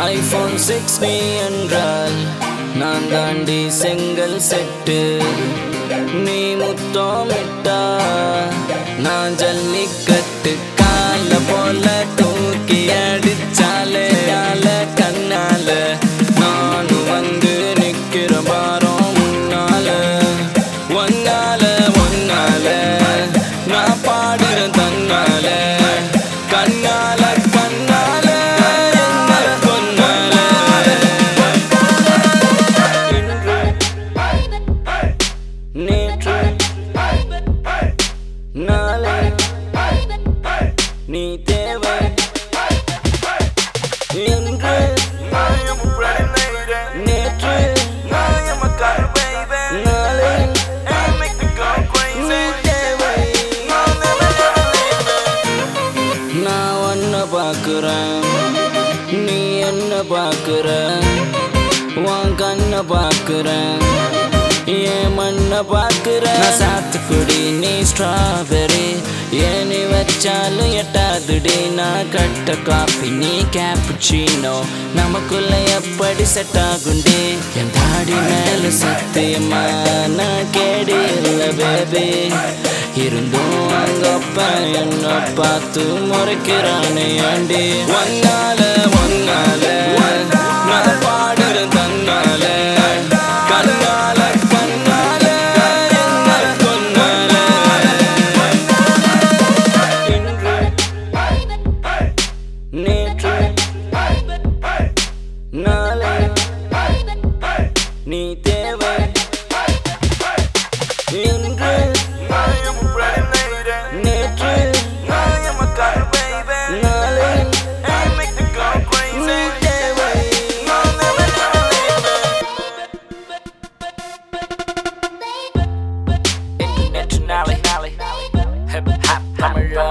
iPhone six B என்றால் நான் தாண்டி செங்கல் செட்டு நீ முத்தோமிட்டா நான் ஜல்லிக்கட்டு நாளை நீ தேவை இன்று நேற்று நாளை நீ தேவை நான் ஒன்ன நீ என்ன பாக்குற உன் கண்ண பாக்குறேன் என் மண்ண பாக்குற சாத்துக்குடி நீ ஸ்ட்ராபெரி ஏனி வச்சாலும் எட்டாதுடி நான் கட்ட காஃபி நீ கேப்புச்சீனோ நமக்குள்ள எப்படி செட் ஆகுண்டி என் தாடி மேல சத்தியமா நான் கேடி இல்லை பேபி இருந்தும் அங்கப்ப என்ன பார்த்து முறைக்கிறானே ஆண்டி ஒன்னால ஒன்னால நாளை நீ தேவை இன்று நேற்று நாளை நீ தேவை நேற்று நாளை தமிழா